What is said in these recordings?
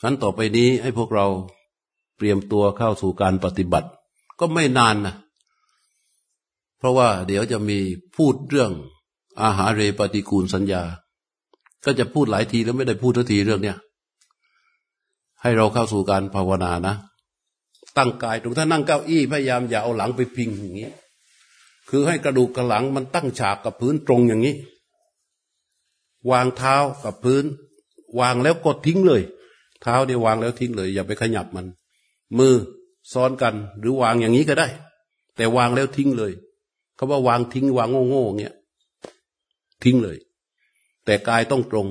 ครั้นต่อไปนี้ให้พวกเราเตรียมตัวเข้าสู่การปฏิบัติ ก็ไม่นานนะเพราะว่าเดี๋ยวจะมีพูดเรื่องอาหารเรปฏิกูลสัญญา ก็จะพูดหลายทีแล้วไม่ได้พูดทันทีเรื่องเนี้ยให้เราเข้าสู่การภาวนานะ ตั้งกายตรงถ้านั่งเก้าอี้พยายามอย่าเอาหลังไปพิงอย่างนี้ คือให้กระดูกกระหลังมันตั้งฉากกับพื้นตรงอย่างนี้ วางเท้ากับพื้น วางแล้วกดทิ้งเลย เท้าเนี่ยวางแล้วทิ้งเลย อย่าไปขยับมัน มือซ้อนกัน หรือวางอย่างนี้ก็ได้ แต่วางแล้วทิ้งเลยเขาว่าวางทิ้งวางโง่ๆเงี้ยทิ้งเลย แต่กายต้องตรง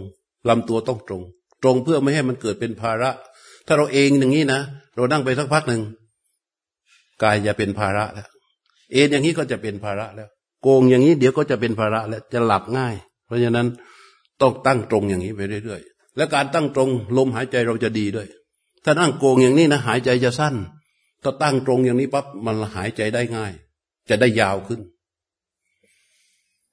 ลำตัวต้องตรง ตรงเพื่อไม่ให้มันเกิดเป็นภาระ ถ้าเราเองอย่างนี้นะเรานั่งไปสักพักหนึ่งกายจะเป็นภาระแล้วเอ็นอย่างนี้ก็จะเป็นภาระแล้ว โกงอย่างนี้เดี๋ยวก็จะเป็นภาระแล้วจะหลับง่าย เพราะฉะนั้นต้องตั้งตรงอย่างนี้ไปเรื่อยๆ และการตั้งตรงลมหายใจเราจะดีด้วย ถ้านั่งโกงอย่างนี้นะหายใจจะสั้น ถ้าตั้งตรงอย่างนี้ปั๊บมันหายใจได้ง่าย จะได้ยาวขึ้น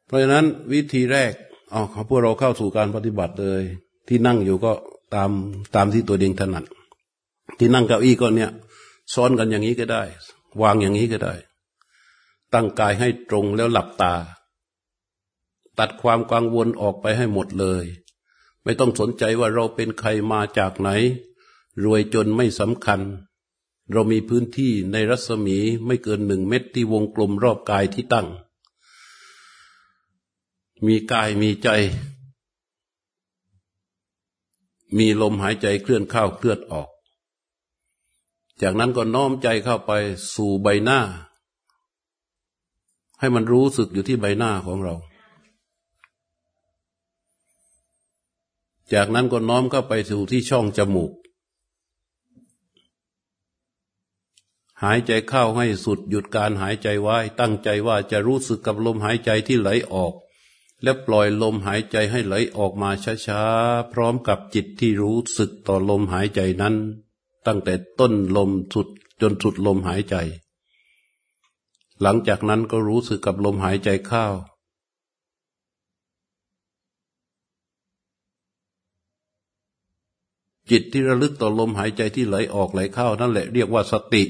เพราะฉะนั้นวิธีแรกเอาพวกเราเข้าสู่การปฏิบัติเลย ที่นั่งอยู่ก็ตามตามที่ตัวเองถนัดที่นั่งเก้าอี้ก็เนี่ยซ้อนกันอย่างนี้ก็ได้ วางอย่างนี้ก็ได้ ตั้งกายให้ตรงแล้วหลับตา ตัดความกังวลออกไปให้หมดเลย ไม่ต้องสนใจว่าเราเป็นใครมาจากไหน รวยจนไม่สำคัญ เรามีพื้นที่ในรัศมีไม่เกินหนึ่งเม็ดที่วงกลมรอบกายที่ตั้ง มีกายมีใจ มีลมหายใจเคลื่อนเข้าเคลื่อนออก จากนั้นก็น้อมใจเข้าไปสู่ใบหน้า ให้มันรู้สึกอยู่ที่ใบหน้าของเรา จากนั้นก็น้อมเข้าไปสู่ที่ช่องจมูก หายใจเข้าให้สุดหยุดการหายใจไว้ ตั้งใจว่าจะรู้สึกกับลมหายใจที่ไหลออก และปล่อยลมหายใจให้ไหลออกมาช้าๆ พร้อมกับจิตที่รู้สึกต่อลมหายใจนั้น ตั้งแต่ต้นลมสุดจนสุดลมหายใจ หลังจากนั้นก็รู้สึกกับลมหายใจเข้า จิตที่ระลึกต่อลมหายใจที่ไหลออกไหลเข้า นั่นแหละเรียกว่าสติ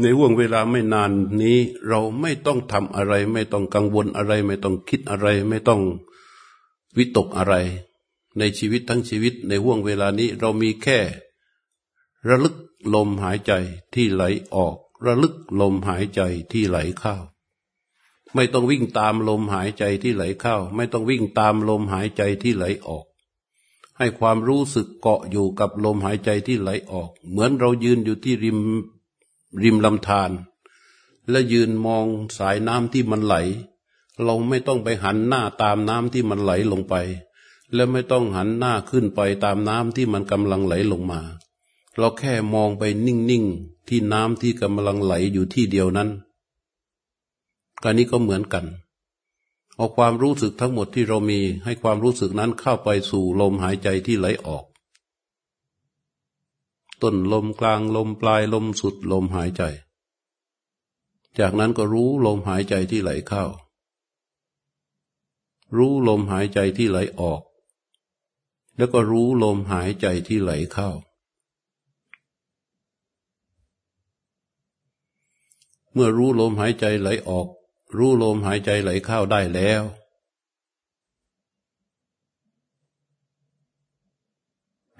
ในห่วงเวลาไม่นานนี้ เราไม่ต้องทำอะไร ไม่ต้องกังวลอะไร ไม่ต้องคิดอะไร ไม่ต้องวิตกอะไร ในชีวิตทั้งชีวิต ในห่วงเวลานี้ เรามีแค่ ระลึกลมหายใจที่ไหลออก ระลึกลมหายใจที่ไหลเข้า ไม่ต้องวิ่งตามลมหายใจที่ไหลเข้า ไม่ต้องวิ่งตามลมหายใจที่ไหลออก ให้ความรู้สึกเกาะอยู่กับลมหายใจที่ไหลออก เหมือนเรายืนอยู่ที่ริมริมลำธารและยืนมองสายน้ำที่มันไหล เราไม่ต้องไปหันหน้าตามน้ำที่มันไหลลงไป และไม่ต้องหันหน้าขึ้นไปตามน้ำที่มันกำลังไหลลงมา เราแค่มองไปนิ่งๆที่น้ำที่กำลังไหลอยู่ที่เดียวนั้น การนี้ก็เหมือนกัน เอาความรู้สึกทั้งหมดที่เรามีให้ความรู้สึกนั้นเข้าไปสู่ลมหายใจที่ไหลออก ต้นลมกลางลมปลายลมสุดลมหายใจ จากนั้นก็รู้ลมหายใจที่ไหลเข้า รู้ลมหายใจที่ไหลออก แล้วก็รู้ลมหายใจที่ไหลเข้าเมื่อรู้ลมหายใจไหลออก รู้ลมหายใจไหลเข้าได้แล้ว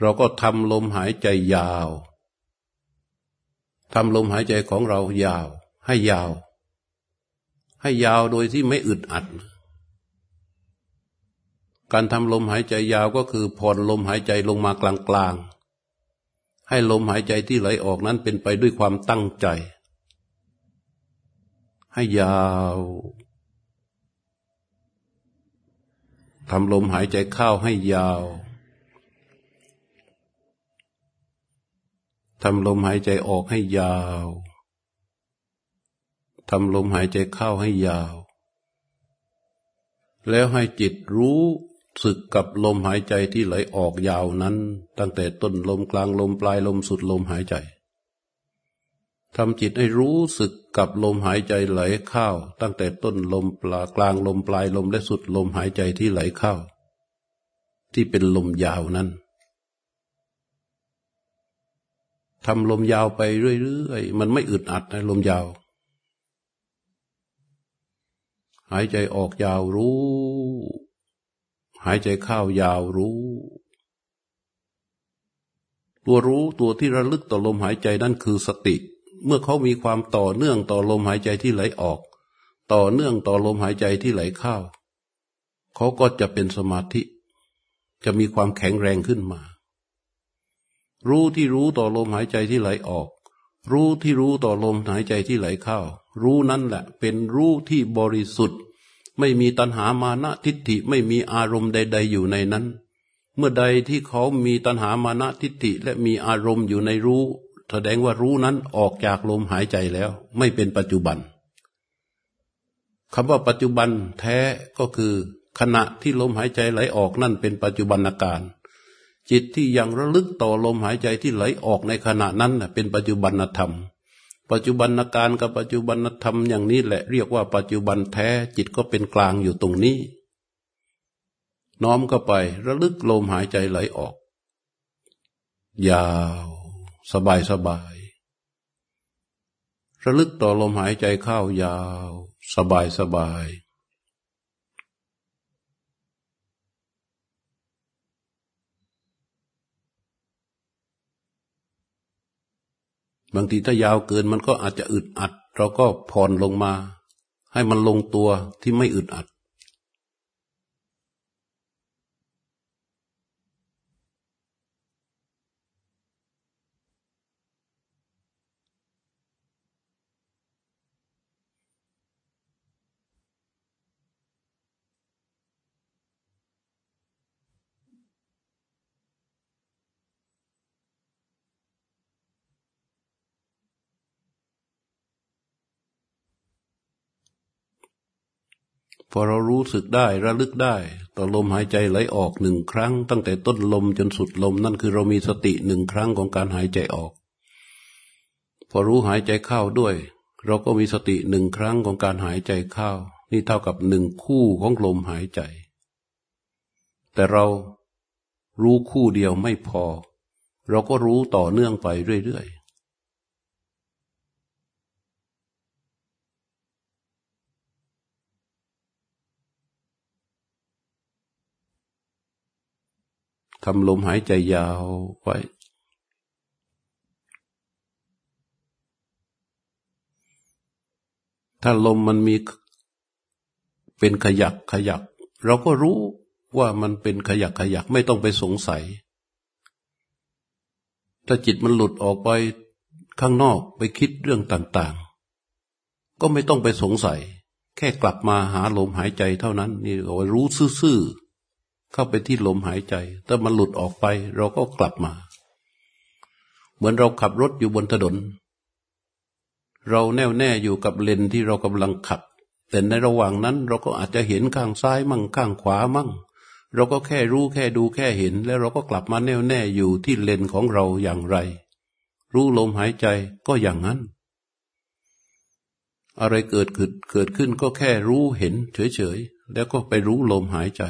เราก็ทำลมหายใจยาวทำลมหายใจของเรายาว ให้ยาว ให้ยาวโดยที่ไม่อึดอัด การทำลมหายใจยาวก็คือผ่อนลมหายใจลงมากลางๆให้ลมหายใจที่ไหลออกนั้นเป็นไปด้วยความตั้งใจ ให้ยาวทำลมหายใจเข้าให้ยาวทำลมหายใจออกให้ยาว ทำลมหายใจเข้าให้ยาว แล้วให้จิตรู้สึกกับลมหายใจที่ไหลออกยาวนั้น ตั้งแต่ต้นลมกลางลมปลายลมสุดลมหายใจ ทำจิตให้รู้สึกกับลมหายใจไหลเข้า ตั้งแต่ต้นลมปลากลางลมปลายลมและสุดลมหายใจที่ไหลเข้า ที่เป็นลมยาวนั้นทำลมยาวไปเรื่อยๆมันไม่อึดอัดนะลมยาว หายใจออกยาวรู้ หายใจเข้ายาวรู้ ตัวรู้ตัวที่ระลึกต่อลมหายใจนั่นคือสติ เมื่อเขามีความต่อเนื่องต่อลมหายใจที่ไหลออก ต่อเนื่องต่อลมหายใจที่ไหลเข้าเขาก็จะเป็นสมาธิ จะมีความแข็งแรงขึ้นมา รู้ที่รู้ต่อลมหายใจที่ไหลออก รู้ที่รู้ต่อลมหายใจที่ไหลเข้ารู้นั้นแหละเป็นรู้ที่บริสุทธิ์ ไม่มีตัณหามานะทิฏฐิไม่มีอารมณ์ใด ๆ อยู่ในนั้น เมื่อใดที่เขามีตัณหามานะทิฏฐิและมีอารมณ์อยู่ในรู้ แสดงว่ารู้นั้นออกจากลมหายใจแล้ว ไม่เป็นปัจจุบันคำว่าปัจจุบันแท้ก็คือ ขณะที่ลมหายใจไหลออกนั่นเป็นปัจจุบันอาการ จิตที่ยังระลึกต่อลมหายใจที่ไหลออกในขณะนั้นเป็นปัจจุบันธรรม ปัจจุบันการกับปัจจุบันธรรมอย่างนี้แหละเรียกว่าปัจจุบันแท้จิตก็เป็นกลางอยู่ตรงนี้ น้อมเข้าไประลึกลมหายใจไหลออก ยาว สบายสบายระลึกต่อลมหายใจเข้ายาว สบายสบายบางทีถ้ายาวเกินมันก็อาจจะอึดอัด เราก็ผ่อนลงมา ให้มันลงตัวที่ไม่อึดอัด พอเรารู้สึกได้ระลึกได้ ต่อลมหายใจไหลออกหนึ่งครั้ง ตั้งแต่ต้นลมจนสุดลมนั่นคือเรามีสติหนึ่งครั้งของการหายใจออก พอรู้หายใจเข้าด้วย เราก็มีสติหนึ่งครั้งของการหายใจเข้า นี่เท่ากับหนึ่งคู่ของลมหายใจ แต่เรารู้คู่เดียวไม่พอ เราก็รู้ต่อเนื่องไปเรื่อย ทำลมหายใจยาวไว้ถ้าลมมันมีเป็นขยักขยัก เราก็รู้ว่ามันเป็นขยักขยักไม่ต้องไปสงสัย ถ้าจิตมันหลุดออกไปข้างนอกไปคิดเรื่องต่างๆ ก็ไม่ต้องไปสงสัย แค่กลับมาหาลมหายใจเท่านั้น นี่เรารู้ซื่อ เข้าไปที่ลมหายใจ ถ้ามันหลุดออกไป เราก็กลับมา เหมือนเราขับรถอยู่บนถนน เราแน่วแน่อยู่กับเลนที่เรากำลังขับ แต่ในระหว่างนั้นเราก็อาจจะเห็นข้างซ้ายมั่งข้างขวามั่ง เราก็แค่รู้แค่ดูแค่เห็น แล้วเราก็กลับมาแน่วแน่อยู่ที่เลนของเราอย่างไร รู้ลมหายใจก็อย่างนั้นอะไรเกิดขึ้นเกิดขึ้นก็แค่รู้เห็นเฉยๆ แล้วก็ไปรู้ลมหายใจ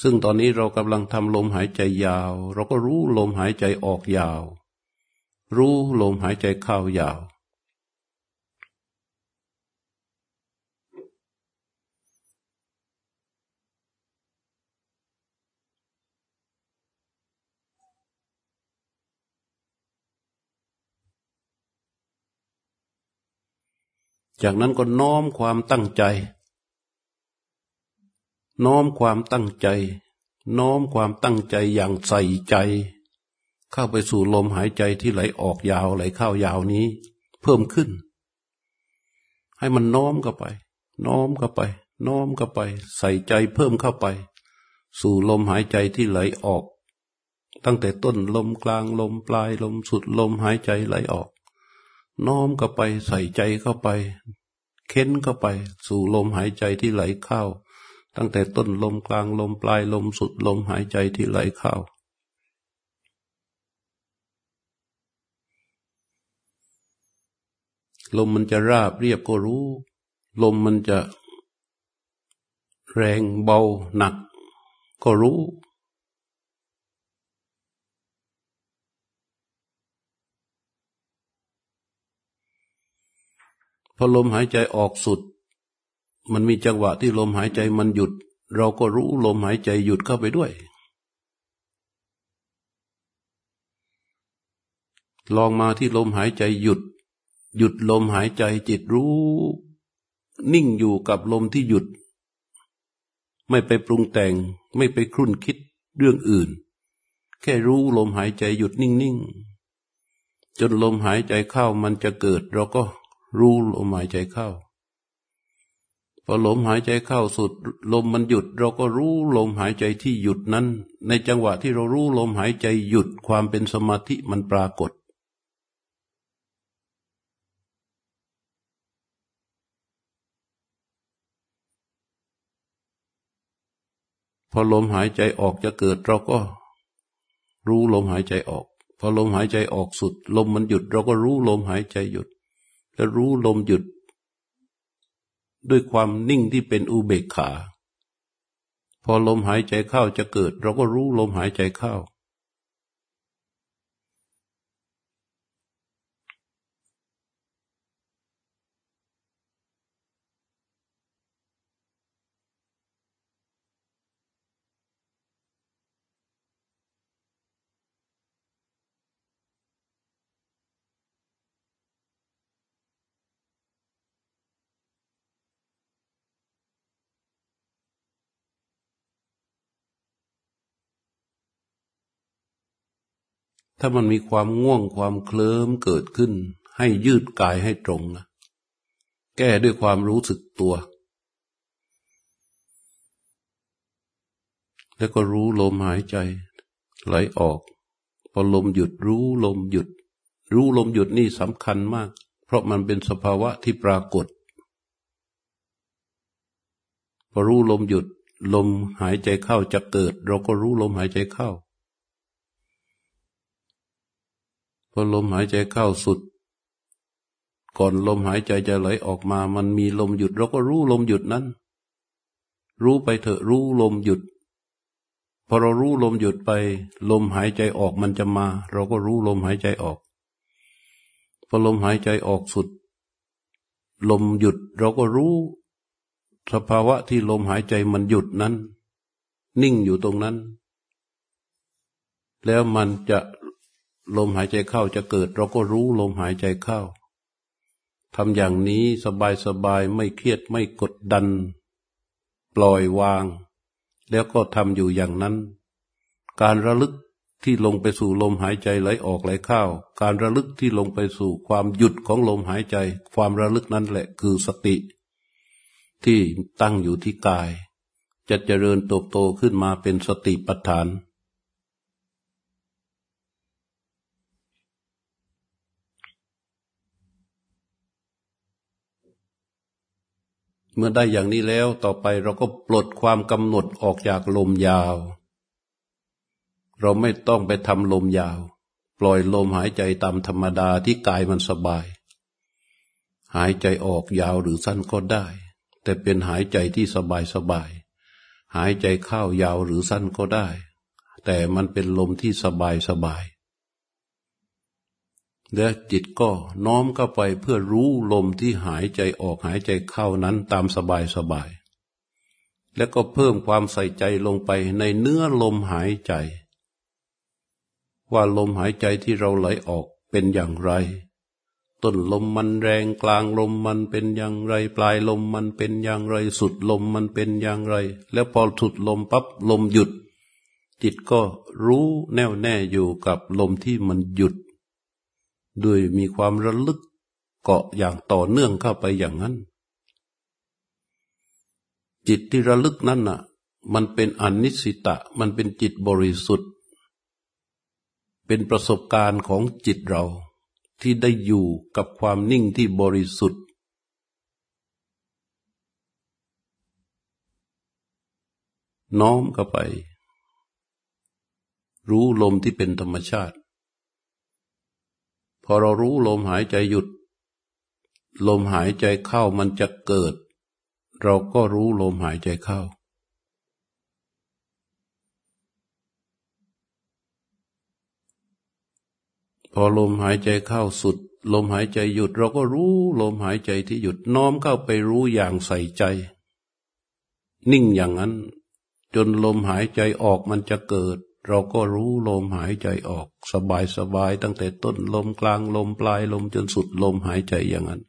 ซึ่งตอนนี้เรากำลังทำลมหายใจยาว เราก็รู้ลมหายใจออกยาว รู้ลมหายใจเข้ายาว จากนั้นก็น้อมความตั้งใจ น้อมความตั้งใจ น้อมความตั้งใจอย่างใส่ใจ เข้าไปสู่ลมหายใจที่ไหลออกยาวไหลเข้ายาวนี้ เพิ่มขึ้น ให้มันน้อมเข้าไป น้อมเข้าไป น้อมเข้าไป ใส่ใจเพิ่มเข้าไป สู่ลมหายใจที่ไหลออก ตั้งแต่ต้นลมกลางลมปลายลมสุดลมหายใจไหลออก น้อมเข้าไปใส่ใจเข้าไป เค้นเข้าไป สู่ลมหายใจที่ไหลเข้า ตั้งแต่ต้นลมกลางลมปลายลมสุดลมหายใจที่ไหลเข้าลมมันจะราบเรียบก็รู้ ลมมันจะแรงเบาหนักก็รู้ พอลมหายใจออกสุด มันมีจังหวะที่ลมหายใจมันหยุด เราก็รู้ลมหายใจหยุดเข้าไปด้วย ลองมาที่ลมหายใจหยุด หยุดลมหายใจจิตรู้ นิ่งอยู่กับลมที่หยุด ไม่ไปปรุงแต่ง ไม่ไปครุ่นคิดเรื่องอื่น แค่รู้ลมหายใจหยุดนิ่งๆจนลมหายใจเข้ามันจะเกิด เราก็รู้ลมหายใจเข้า พอลมหายใจเข้าสุด ลมมันหยุด เราก็รู้ลมหายใจที่หยุดนั้น ในจังหวะที่เรารู้ลมหายใจหยุดความเป็นสมาธิมันปรากฏ พอลมหายใจออกจะเกิดเราก็ รู้ลมหายใจออก พอลมหายใจออกสุด ลมมันหยุด เราก็รู้ลมหายใจหยุดและรู้ลมหยุด ด้วยความนิ่งที่เป็นอุเบกขา พอลมหายใจเข้าจะเกิด เราก็รู้ลมหายใจเข้า ถ้ามันมีความง่วงความเคลิ้มเกิดขึ้น ให้ยืดกายให้ตรงนะแก้ด้วยความรู้สึกตัว แล้วก็รู้ลมหายใจ ไหลออก พอลมหยุดรู้ลมหยุด รู้ลมหยุดนี่สำคัญมาก เพราะมันเป็นสภาวะที่ปรากฏ พอรู้ลมหยุด ลมหายใจเข้าจะเกิด เราก็รู้ลมหายใจเข้า พอลมหายใจเข้าสุด ก่อนลมหายใจจะไหลออกมา มันมีลมหยุดเราก็รู้ลมหยุดนั้น รู้ไปเถอะรู้ลมหยุด พอเรารู้ลมหยุดไป ลมหายใจออกมันจะมา เราก็รู้ลมหายใจออก พอลมหายใจออกสุด ลมหยุดเราก็รู้ สภาวะที่ลมหายใจมันหยุดนั้น นิ่งอยู่ตรงนั้น แล้วมันจะ ลมหายใจเข้าจะเกิด เราก็รู้ลมหายใจเข้าทำอย่างนี้สบายสบายไม่เครียดไม่กดดัน ปล่อยวาง แล้วก็ทำอยู่อย่างนั้น การระลึกที่ลงไปสู่ลมหายใจไหลออกไหลเข้า การระลึกที่ลงไปสู่ความหยุดของลมหายใจ ความระลึกนั้นแหละคือสติ ที่ตั้งอยู่ที่กาย จะเจริญโตโตขึ้นมาเป็นสติปัฏฐาน เมื่อได้อย่างนี้แล้วต่อไปเราก็ปลดความกำหนดออกจากลมยาว เราไม่ต้องไปทำลมยาว ปล่อยลมหายใจตามธรรมดาที่กายมันสบาย หายใจออกยาวหรือสั้นก็ได้ แต่เป็นหายใจที่สบายสบาย หายใจเข้ายาวหรือสั้นก็ได้ แต่มันเป็นลมที่สบายสบาย และจิตก็น้อมเข้าไปเพื่อรู้ลมที่หายใจออกหายใจเข้านั้นตามสบายสบาย แล้วก็เพิ่มความใส่ใจลงไปในเนื้อลมหายใจ ว่าลมหายใจที่เราไหลออกเป็นอย่างไร ต้นลมมันแรงกลางลมมันเป็นอย่างไร ปลายลมมันเป็นอย่างไร สุดลมมันเป็นอย่างไร แล้วพอสุดลมปั๊บลมหยุด จิตก็รู้แน่วแน่อยู่กับลมที่มันหยุด ด้วยมีความระลึกเกาะอย่างต่อเนื่องเข้าไปอย่างนั้น จิตที่ระลึกนั้นน่ะ มันเป็นอนิสิตะ มันเป็นจิตบริสุทธิ์ เป็นประสบการณ์ของจิตเราที่ได้อยู่กับความนิ่งที่บริสุทธิ์ น้อมเข้าไป รู้ลมที่เป็นธรรมชาติ พอเรารู้ลมหายใจหยุด ลมหายใจเข้ามันจะเกิด เราก็รู้ลมหายใจเข้า พอลมหายใจเข้าสุด ลมหายใจหยุด เราก็รู้ลมหายใจที่หยุดน้อมเข้าไปรู้อย่างใส่ใจ นิ่งอย่างนั้น จนลมหายใจออกมันจะเกิด เราก็รู้ลมหายใจออกสบายสบายตั้งแต่ต้นลมกลางลมปลายลมจนสุดลมหายใจอย่างนั้น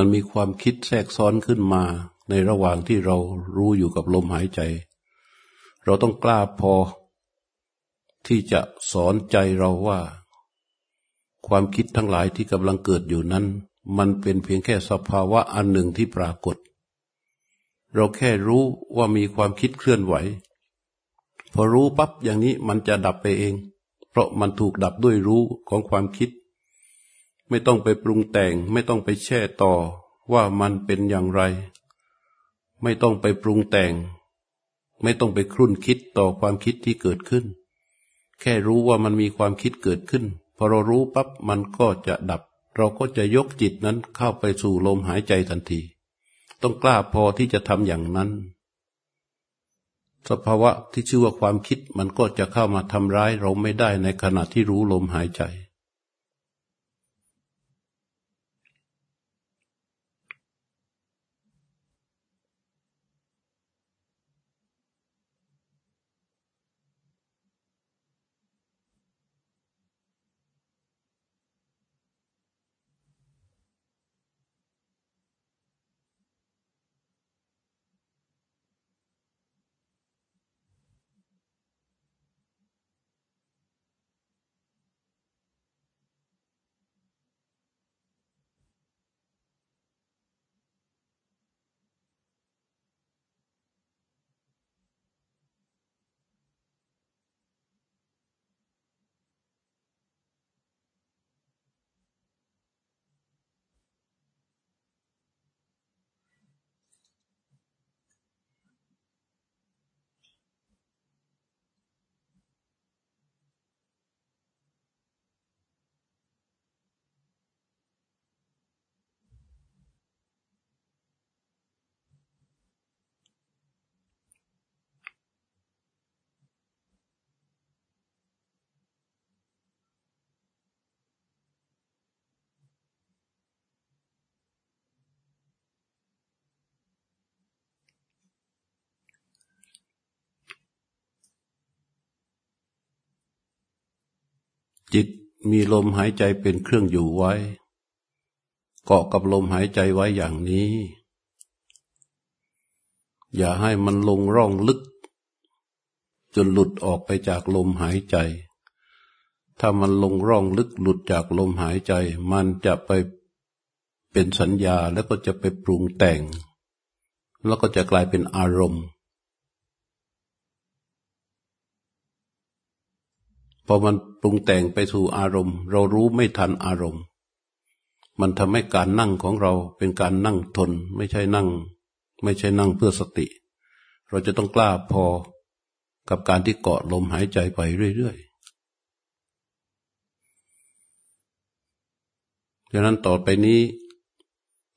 มันมีความคิดแทรกซ้อนขึ้นมา ในระหว่างที่เรารู้อยู่กับลมหายใจ เราต้องกล้าพอ ที่จะสอนใจเราว่า ความคิดทั้งหลายที่กำลังเกิดอยู่นั้น มันเป็นเพียงแค่สภาวะอันหนึ่งที่ปรากฏ เราแค่รู้ว่ามีความคิดเคลื่อนไหว พอรู้ปั๊บอย่างนี้มันจะดับไปเอง เพราะมันถูกดับด้วยรู้ของความคิด ไม่ต้องไปปรุงแต่ง ไม่ต้องไปแช่ต่อว่ามันเป็นอย่างไร ไม่ต้องไปปรุงแต่ง ไม่ต้องไปครุ่นคิดต่อความคิดที่เกิดขึ้น แค่รู้ว่ามันมีความคิดเกิดขึ้นพอเรารู้ปั๊บมันก็จะดับ เราก็จะยกจิตนั้นเข้าไปสู่ลมหายใจทันที ต้องกล้าพอที่จะทำอย่างนั้น สภาวะที่ชื่อว่าความคิดมันก็จะเข้ามาทำร้ายเราไม่ได้ในขณะที่รู้ลมหายใจ จิตมีลมหายใจเป็นเครื่องอยู่ไว้ เกาะกับลมหายใจไว้อย่างนี้ อย่าให้มันลงร่องลึก จนหลุดออกไปจากลมหายใจ ถ้ามันลงร่องลึกหลุดจากลมหายใจ มันจะไปเป็นสัญญาแล้วก็จะไปปรุงแต่ง แล้วก็จะกลายเป็นอารมณ์พอมัน ปรุงแต่งไปสู่อารมณ์ เรารู้ไม่ทันอารมณ์ มันทำให้การนั่งของเราเป็นการนั่งทน ไม่ใช่นั่ง ไม่ใช่นั่งเพื่อสติ เราจะต้องกล้าพอกับการที่เกาะลมหายใจไปเรื่อยๆดังนั้นต่อไปนี้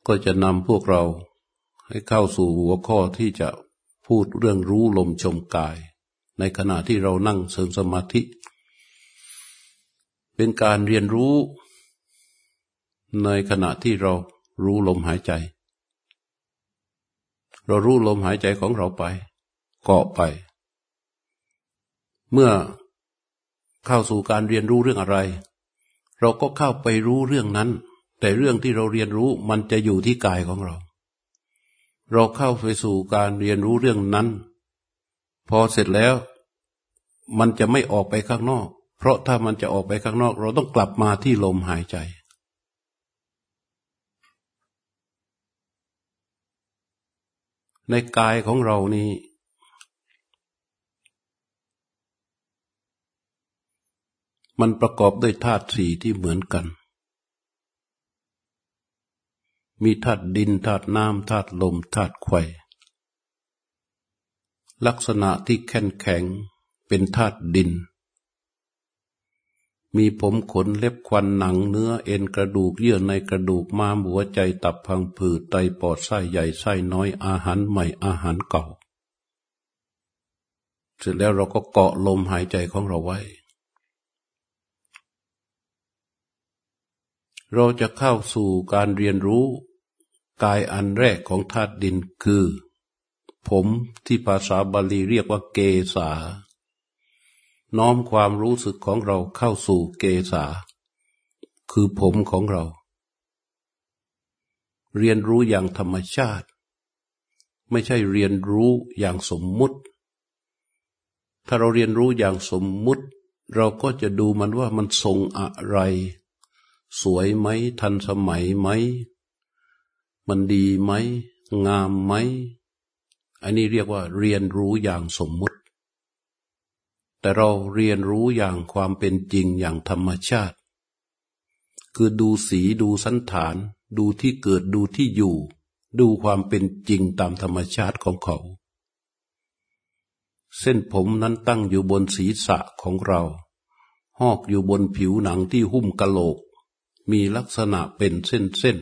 ก็จะนำพวกเราให้เข้าสู่หัวข้อที่จะพูดเรื่องรู้ลมชมกาย ในขณะที่เรานั่งเสริมสมาธิ เป็นการเรียนรู้ในขณะที่เรารู้ลมหายใจ เรารู้ลมหายใจของเราไป เกาะไป เมื่อเข้าสู่การเรียนรู้เรื่องอะไร เราก็เข้าไปรู้เรื่องนั้น แต่เรื่องที่เราเรียนรู้มันจะอยู่ที่กายของเรา เราเข้าไปสู่การเรียนรู้เรื่องนั้น พอเสร็จแล้ว มันจะไม่ออกไปข้างนอก เพราะถ้ามันจะออกไปข้างนอก เราต้องกลับมาที่ลมหายใจ ในกายของเรานี้มันประกอบด้วยธาตุสี่ที่เหมือนกัน มีธาตุดินธาตุน้ำธาตุลมธาตุไฟลักษณะที่แข็งแข็งเป็นธาตุดิน มีผมขนเล็บควันหนังเนื้อเอ็นกระดูกเยื่อในกระดูกม้ามหัวใจตับพังผืดไตปอดไส้ใหญ่ไส้น้อยอาหารใหม่อาหารเก่า เสร็จแล้วเราก็เกาะลมหายใจของเราไว้ เราจะเข้าสู่การเรียนรู้ กายอันแรกของธาตุดินคือ ผมที่ภาษาบาลีเรียกว่าเกษา น้อมความรู้สึกของเราเข้าสู่เกษา คือผมของเรา เรียนรู้อย่างธรรมชาติ ไม่ใช่เรียนรู้อย่างสมมุติ ถ้าเราเรียนรู้อย่างสมมุติ เราก็จะดูมันว่ามันทรงอะไร สวยไหม ทันสมัยไหม มันดีไหม งามไหม อันนี้เรียกว่าเรียนรู้อย่างสมมุติ แต่เราเรียนรู้อย่างความเป็นจริงอย่างธรรมชาติ คือดูสีดูสันฐาน ดูที่เกิดดูที่อยู่ ดูความเป็นจริงตามธรรมชาติของเขา เส้นผมนั้นตั้งอยู่บนศีรษะของเราหอกอยู่บนผิวหนังที่หุ้มกะโหลก มีลักษณะเป็นเส้น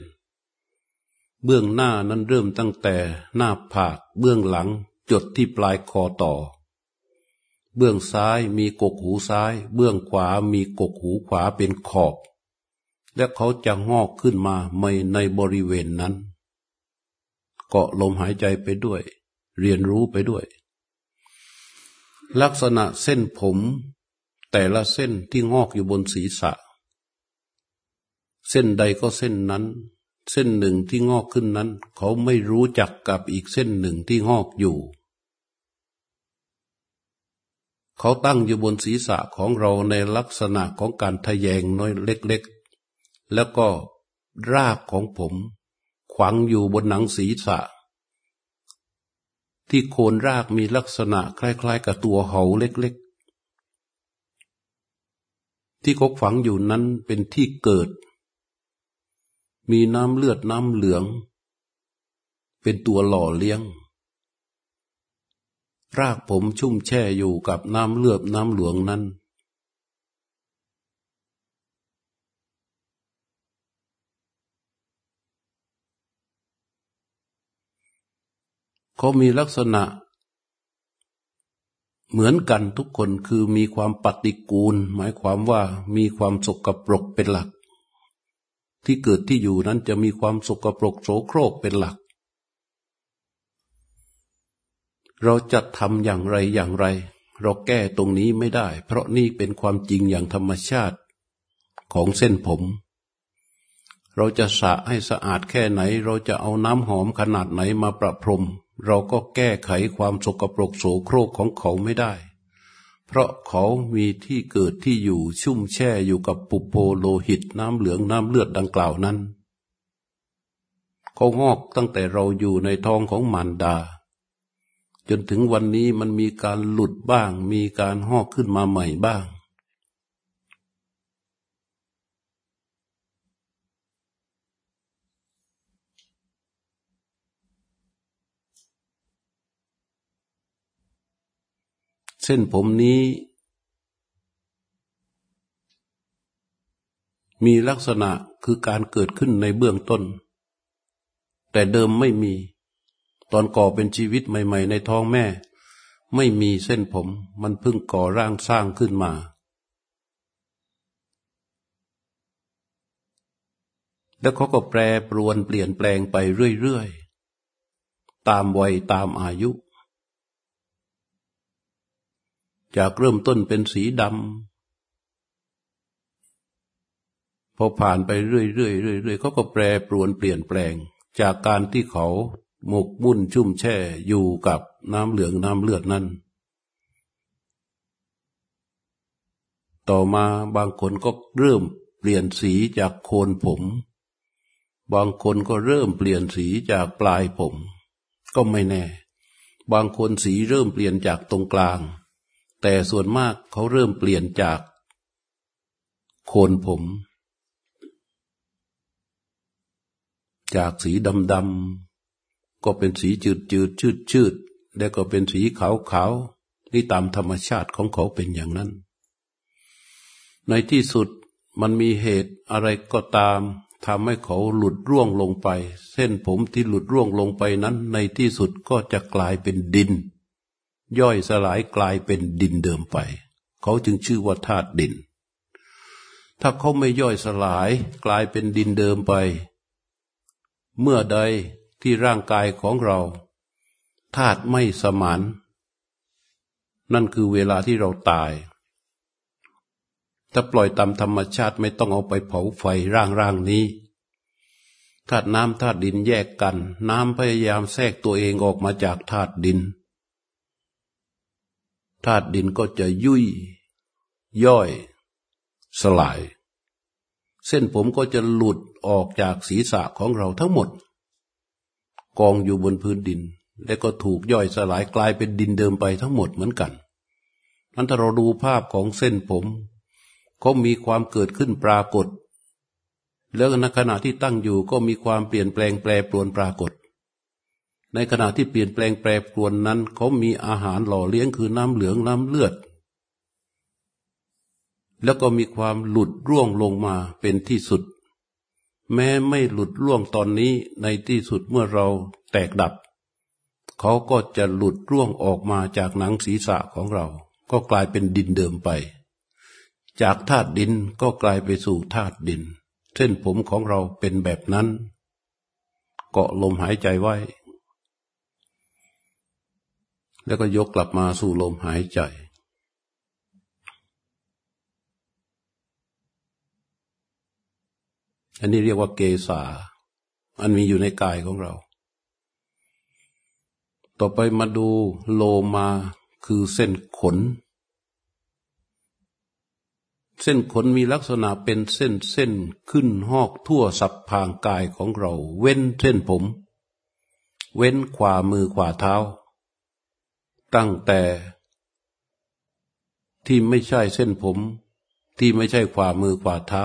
ๆเบื้องหน้านั้นเริ่มตั้งแต่หน้าผากเบื้องหลังจดที่ปลายคอต่อ เบื้องซ้ายมีกกหูซ้าย เบื้องขวามีกกหูขวาเป็นขอบ และเขาจะงอกขึ้นมาไม่ในบริเวณนั้น เกาะลมหายใจไปด้วย เรียนรู้ไปด้วย ลักษณะเส้นผม แต่ละเส้นที่งอกอยู่บนศีรษะ เส้นใดก็เส้นนั้น เส้นหนึ่งที่งอกขึ้นนั้น เขาไม่รู้จักกับอีกเส้นหนึ่งที่งอกอยู่ เขาตั้งอยู่บนศีรษะของเราในลักษณะของการทะแยงน้อยเล็กๆ แล้วก็รากของผม ขวางอยู่บนหนังศีรษะ ที่โคนรากมีลักษณะคล้าย ๆ กับตัวเหาเล็กๆ ที่เขาฝังอยู่นั้นเป็นที่เกิด มีน้ำเลือดน้ำเหลือง เป็นตัวหล่อเลี้ยง รากผมชุ่มแช่อยู่กับน้ำเลือดน้ำหลืองนั้น เขามีลักษณะ เหมือนกันทุกคนคือมีความปฏิกูล หมายความว่ามีความสกปรกเป็นหลัก ที่เกิดที่อยู่นั้นจะมีความสกปรกโสโครกเป็นหลัก เราจะทำอย่างไรอย่างไร เราแก้ตรงนี้ไม่ได้ เพราะนี่เป็นความจริงอย่างธรรมชาติของเส้นผม เราจะสระให้สะอาดแค่ไหน เราจะเอาน้ำหอมขนาดไหนมาประพรม เราก็แก้ไขความสกปรกโสโครกของเขาไม่ได้ เพราะเขามีที่เกิดที่อยู่ชุ่มแช่อยู่กับปุโปโลหิตน้ำเหลืองน้ำเลือดดังกล่าวนั้น เขางอกตั้งแต่เราอยู่ในท้องของมารดา จนถึงวันนี้มันมีการหลุดบ้าง มีการหอกขึ้นมาใหม่บ้าง เส้นผมนี้ มีลักษณะคือการเกิดขึ้นในเบื้องต้น แต่เดิมไม่มี ตอนก่อเป็นชีวิตใหม่ ๆ ในท้องแม่ ไม่มีเส้นผม มันเพิ่งก่อร่างสร้างขึ้นมา แล้วเขาก็แปรปรวนเปลี่ยนแปลงไปเรื่อยๆ ตามวัยตามอายุ จากเริ่มต้นเป็นสีดำพอผ่านไปเรื่อยๆเรื่อยๆเขาก็แปรปรวนเปลี่ยนแปลง จากการที่เขา หมกมุ่นชุ่มแช่อยู่กับน้ำเหลืองน้ำเลือดนั้น ต่อมาบางคนก็เริ่มเปลี่ยนสีจากโคนผม บางคนก็เริ่มเปลี่ยนสีจากปลายผม ก็ไม่แน่ บางคนสีเริ่มเปลี่ยนจากตรงกลาง แต่ส่วนมากเขาเริ่มเปลี่ยนจากโคนผม จากสีดำดำ ก็เป็นสีจืดจืดชืดชืดแล้วก็เป็นสีขาวขาวนี่ตามธรรมชาติของเขาเป็นอย่างนั้น ในที่สุดมันมีเหตุอะไรก็ตามทำให้เขาหลุดร่วงลงไป เส้นผมที่หลุดร่วงลงไปนั้น ในที่สุดก็จะกลายเป็นดิน ย่อยสลายกลายเป็นดินเดิมไป เขาจึงชื่อว่าธาตุดิน ถ้าเขาไม่ย่อยสลายกลายเป็นดินเดิมไป เมื่อใด ที่ร่างกายของเราธาตุไม่สมาน นั่นคือเวลาที่เราตาย ถ้าปล่อยตามธรรมชาติไม่ต้องเอาไปเผาไฟร่างร่างนี้ธาตุน้ำธาตุดินแยกกัน น้ำพยายามแทรกตัวเองออกมาจากธาตุดินธาตุดินก็จะยุ่ย ย่อย สลาย เส้นผมก็จะหลุดออกจากศีรษะของเราทั้งหมด กองอยู่บนพื้นดิน และก็ถูกย่อยสลายกลายเป็นดินเดิมไปทั้งหมดเหมือนกันนั้นถ้าเราดูภาพของเส้นผมก็มีความเกิดขึ้นปรากฏ แล้วในขณะที่ตั้งอยู่ก็มีความเปลี่ยนแปลงแปรปรวนปรากฏ ในขณะที่เปลี่ยนแปลงแปรปรวนนั้นเขามีอาหารหล่อเลี้ยงคือน้ำเหลืองน้ำเลือด แล้วก็มีความหลุดร่วงลงมาเป็นที่สุด แม้ไม่หลุดร่วงตอนนี้ในที่สุดเมื่อเราแตกดับ เขาก็จะหลุดร่วงออกมาจากหนังศีรษะของเรา ก็กลายเป็นดินเดิมไป จากธาตุดินก็กลายไปสู่ธาตุดิน เส้นผมของเราเป็นแบบนั้น เกาะลมหายใจไว้ แล้วก็ยกกลับมาสู่ลมหายใจ อันนี้เรียกว่าเกษาอันมีอยู่ในกายของเรา ต่อไปมาดูโลมาคือเส้นขน เส้นขนมีลักษณะเป็นเส้นเส้นขึ้นหอกทั่วสับพางกายของเรา เว้นเส้นผม เว้นขวามือขวาเท้า ตั้งแต่ ที่ไม่ใช่เส้นผม ที่ไม่ใช่ขวามือขวาเท้า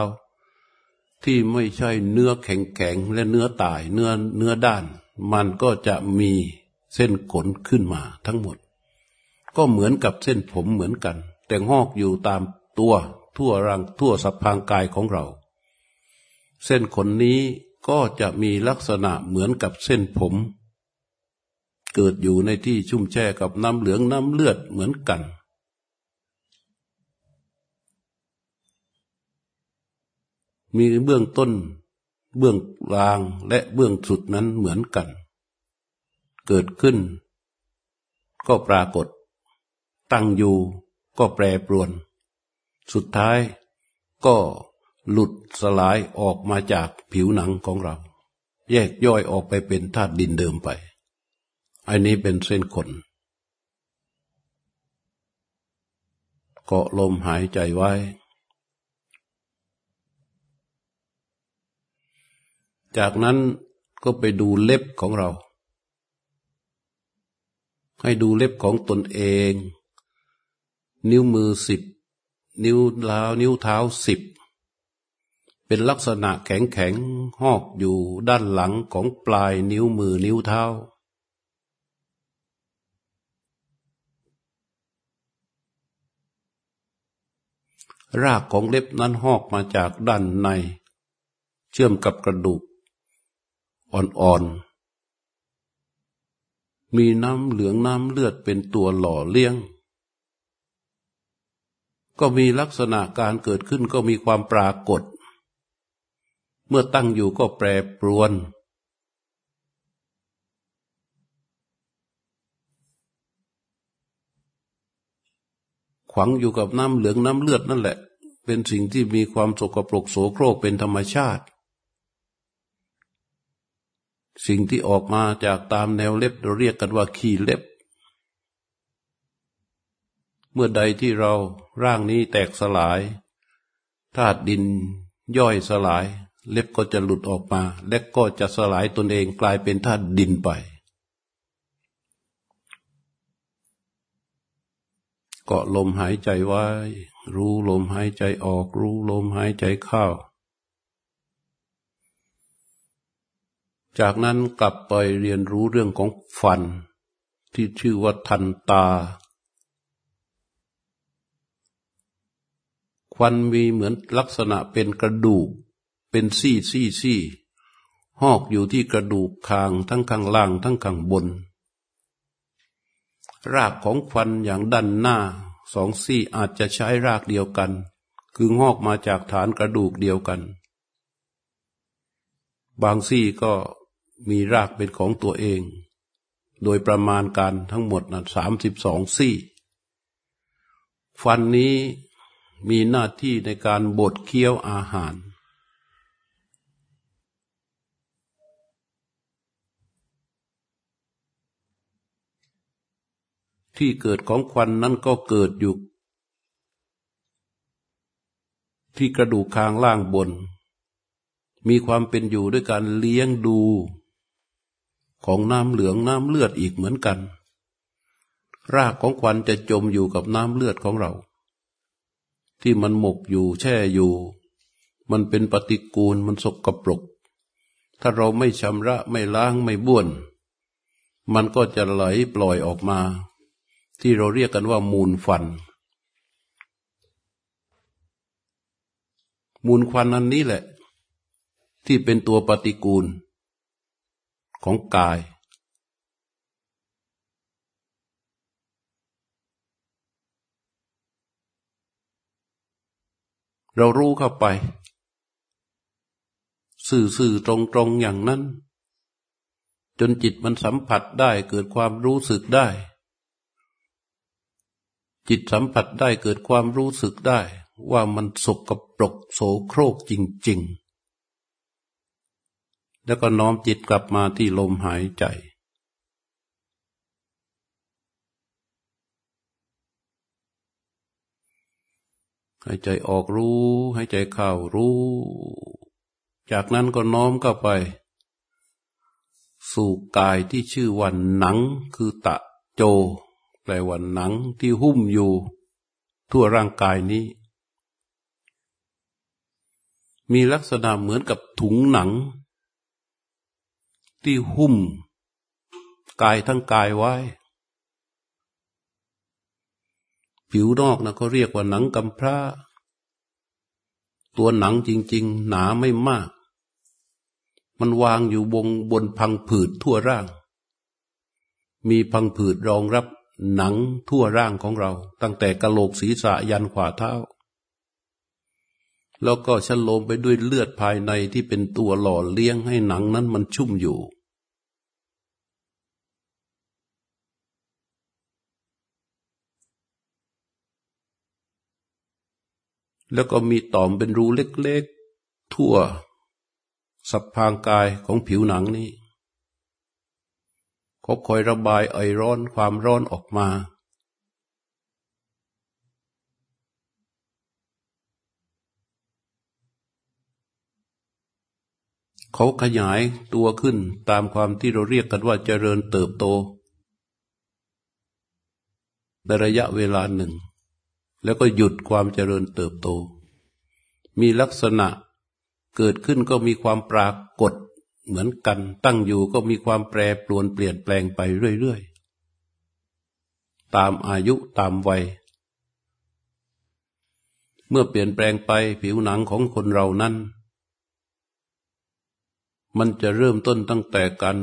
ที่ไม่ใช่เนื้อแข็งแข็งและเนื้อตายเนื้อเนื้อด้าน มันก็จะมีเส้นขนขึ้นมาทั้งหมด ก็เหมือนกับเส้นผมเหมือนกัน แต่งอกอยู่ตามตัวทั่วรังทั่วสัพพางกายของเรา เส้นขนนี้ก็จะมีลักษณะเหมือนกับเส้นผม เกิดอยู่ในที่ชุ่มแช่กับน้ำเหลืองน้ำเลือดเหมือนกัน มีเบื้องต้น เบื้องกลางและเบื้องสุดนั้นเหมือนกัน เกิดขึ้น ก็ปรากฏ ตั้งอยู่ก็แปรปรวน สุดท้ายก็หลุดสลายออกมาจากผิวหนังของเรา แยกย่อยออกไปเป็นธาตุดินเดิมไป อันนี้เป็นเส้นขนเกาะลมหายใจไว้ จากนั้นก็ไปดูเล็บของเรา ให้ดูเล็บของตนเอง นิ้วมือสิบ นิ้วเท้านิ้วเท้าสิบ เป็นลักษณะแข็งแข็งหอกอยู่ด้านหลังของปลายนิ้วมือนิ้วเท้า รากของเล็บนั้นหอกมาจากด้านใน เชื่อมกับกระดูก อ่อนๆ มีน้ำเหลืองน้ำเลือดเป็นตัวหล่อเลี้ยง ก็มีลักษณะการเกิดขึ้นก็มีความปรากฏ เมื่อตั้งอยู่ก็แปรปรวนขวังอยู่กับน้ำเหลืองน้ำเลือดนั่นแหละ เป็นสิ่งที่มีความสกปรกโสโครกเป็นธรรมชาติ สิ่งที่ออกมาจากตามแนวเล็บเราเรียกกันว่าขี้เล็บ เมื่อใดที่เราร่างนี้แตกสลายธาตุดินย่อยสลาย เล็บก็จะหลุดออกมาและก็จะสลายตนเองกลายเป็นธาตุดินไป เกาะลมหายใจไว้ รู้ลมหายใจออก รู้ลมหายใจเข้า จากนั้นกลับไปเรียนรู้เรื่องของฟัน ที่ชื่อว่าทันตา ควันมีเหมือนลักษณะเป็นกระดูก เป็นซี่ซี่ซี่หอกอยู่ที่กระดูกคางทั้งข้างล่างทั้งข้างบน รากของควันอย่างด้านหน้าสองซี่อาจจะใช้รากเดียวกัน คืองอกมาจากฐานกระดูกเดียวกัน บางซี่ก็ มีรากเป็นของตัวเอง โดยประมาณการทั้งหมดนะสามสิบสองซี่ ฟันนี้มีหน้าที่ในการบดเคี้ยวอาหาร ที่เกิดของควันนั้นก็เกิดอยู่ ที่กระดูกคางล่างบน มีความเป็นอยู่ด้วยการเลี้ยงดู ของน้ำเหลืองน้ำเลือดอีกเหมือนกัน รากของควันจะจมอยู่กับน้ำเลือดของเรา ที่มันหมกอยู่แช่อยู่ มันเป็นปฏิกูลมันสกปรก ถ้าเราไม่ชำระไม่ล้างไม่บ้วน มันก็จะไหลปล่อยออกมา ที่เราเรียกกันว่ามูลฟัน มูลควันอันนี้แหละ ที่เป็นตัวปฏิกูล ของกาย เรารู้เข้าไป สื่อๆตรงๆอย่างนั้น จนจิตมันสัมผัสได้เกิดความรู้สึกได้ จิตสัมผัสได้เกิดความรู้สึกได้ ว่ามันสกปรกโสโครกจริง ๆ แล้วก็น้อมจิตกลับมาที่ลมหายใจ หายใจออกรู้ หายใจเข้ารู้ จากนั้นก็น้อมเข้าไป สู่กายที่ชื่อวันหนังคือตะโจ แปลว่าหนังที่หุ้มอยู่ ทั่วร่างกายนี้ มีลักษณะเหมือนกับถุงหนัง ที่หุ้ม กายทั้งกายไว้ ผิวนอกนะเขาเรียกว่าหนังกำพร้า ตัวหนังจริง ๆ หนาไม่มาก มันวางอยู่บนบนพังผืดทั่วร่าง มีพังผืดรองรับหนังทั่วร่างของเรา ตั้งแต่กะโหลกศีรษะยันขวาเท้า แล้วก็ฉโลมไปด้วยเลือดภายในที่เป็นตัวหล่อเลี้ยงให้หนังนั้นมันชุ่มอยู่ แล้วก็มีต่อมเป็นรูเล็กๆ ทั่ว สับพางกายของผิวหนังนี้เขาคอยระบายไอร้อนความร้อนออกมา เขาขยายตัวขึ้นตามความที่เราเรียกกันว่าเจริญเติบโตในระยะเวลาหนึ่ง แล้วก็หยุดความเจริญเติบโต มีลักษณะเกิดขึ้นก็มีความปรากฏเหมือนกัน ตั้งอยู่ก็มีความแปรปรวนเปลี่ยนแปลงไปเรื่อยๆ ตามอายุตามวัย เมื่อเปลี่ยนแปลงไปผิวหนังของคนเรานั้น มันจะเริ่มต้นตั้งแต่การ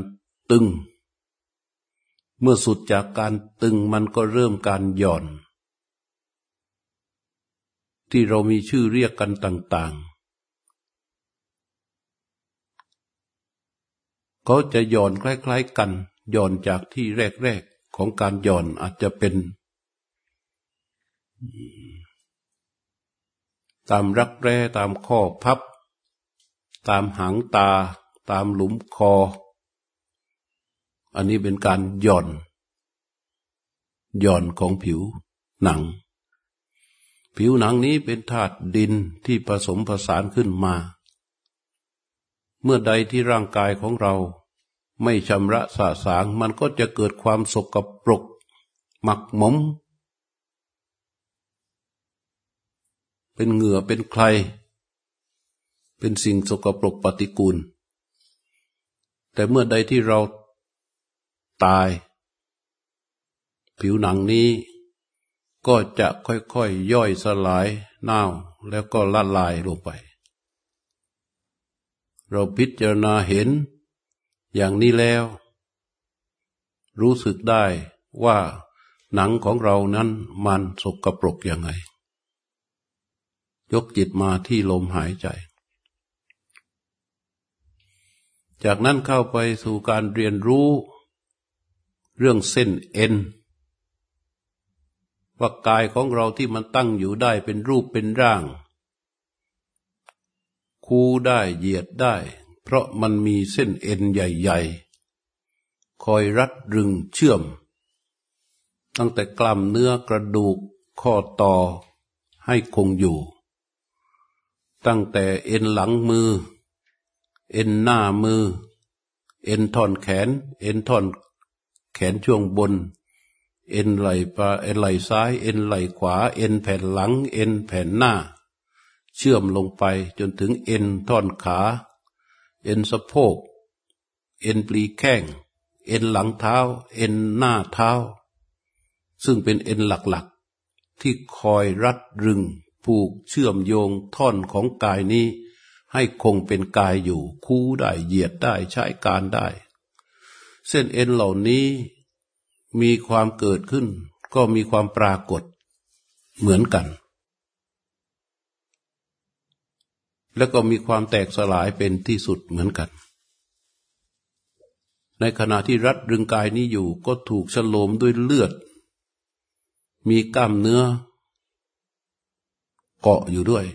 ตึง เมื่อสุดจากการตึงมันก็เริ่มการหย่อน ที่เรามีชื่อเรียกกันต่าง ๆ เขาจะหย่อนคล้าย ๆ กันหย่อนจากที่แรก ๆ ของการหย่อนอาจจะเป็น ตามรักแร้ตามข้อพับ ตามหางตา ตามหลุมคอ อันนี้เป็นการหย่อน หย่อนของผิวหนัง ผิวหนังนี้เป็นธาตุดินที่ผสมผสานขึ้นมา เมื่อใดที่ร่างกายของเราไม่ชำระสะสางมันก็จะเกิดความสกปรก หมักหมม เป็นเหงื่อเป็นใคร เป็นสิ่งสกปรกปฏิกูล แต่เมื่อใดที่เราตาย ผิวหนังนี้ ก็จะค่อยๆยย่อยสลายเน่าแล้วก็ละลายลงไป เราพิจารณาเห็นอย่างนี้แล้ว รู้สึกได้ว่าหนังของเรานั้นมันสกปรกยังไง ยกจิตมาที่ลมหายใจ จากนั้นเข้าไปสู่การเรียนรู้ เรื่องเส้นเอ็นว่ากายของเราที่มันตั้งอยู่ได้เป็นรูปเป็นร่าง คูได้เหยียดได้ เพราะมันมีเส้นเอ็นใหญ่ๆ คอยรัดรึงเชื่อม ตั้งแต่กล้ามเนื้อกระดูกข้อต่อให้คงอยู่ ตั้งแต่เอ็นหลังมือ เอ็นหน้ามือ เอ็นท่อนแขน เอ็นท่อนแขนช่วงบน เอ็นไหล่ปลาเอ็นไหล่ซ้าย เอ็นไหล่ขวา เอ็นแผ่นหลัง เอ็นแผ่นหน้า เชื่อมลงไปจนถึงเอ็นท่อนขา เอ็นสะโพก เอ็นปลีแข้ง เอ็นหลังเท้า เอ็นหน้าเท้า ซึ่งเป็นเอ็นหลักๆ ที่คอยรัดรึงผูกเชื่อมโยงท่อนของกายนี้ ให้คงเป็นกายอยู่ คู่ได้เหยียดได้ใช้การได้ เส้นเอ็นเหล่านี้มีความเกิดขึ้น ก็มีความปรากฏเหมือนกัน แล้วก็มีความแตกสลายเป็นที่สุดเหมือนกัน ในขณะที่รัดรึงกายนี้อยู่ก็ถูกฉโลมด้วยเลือด มีกล้ามเนื้อ เกาะอยู่ด้วย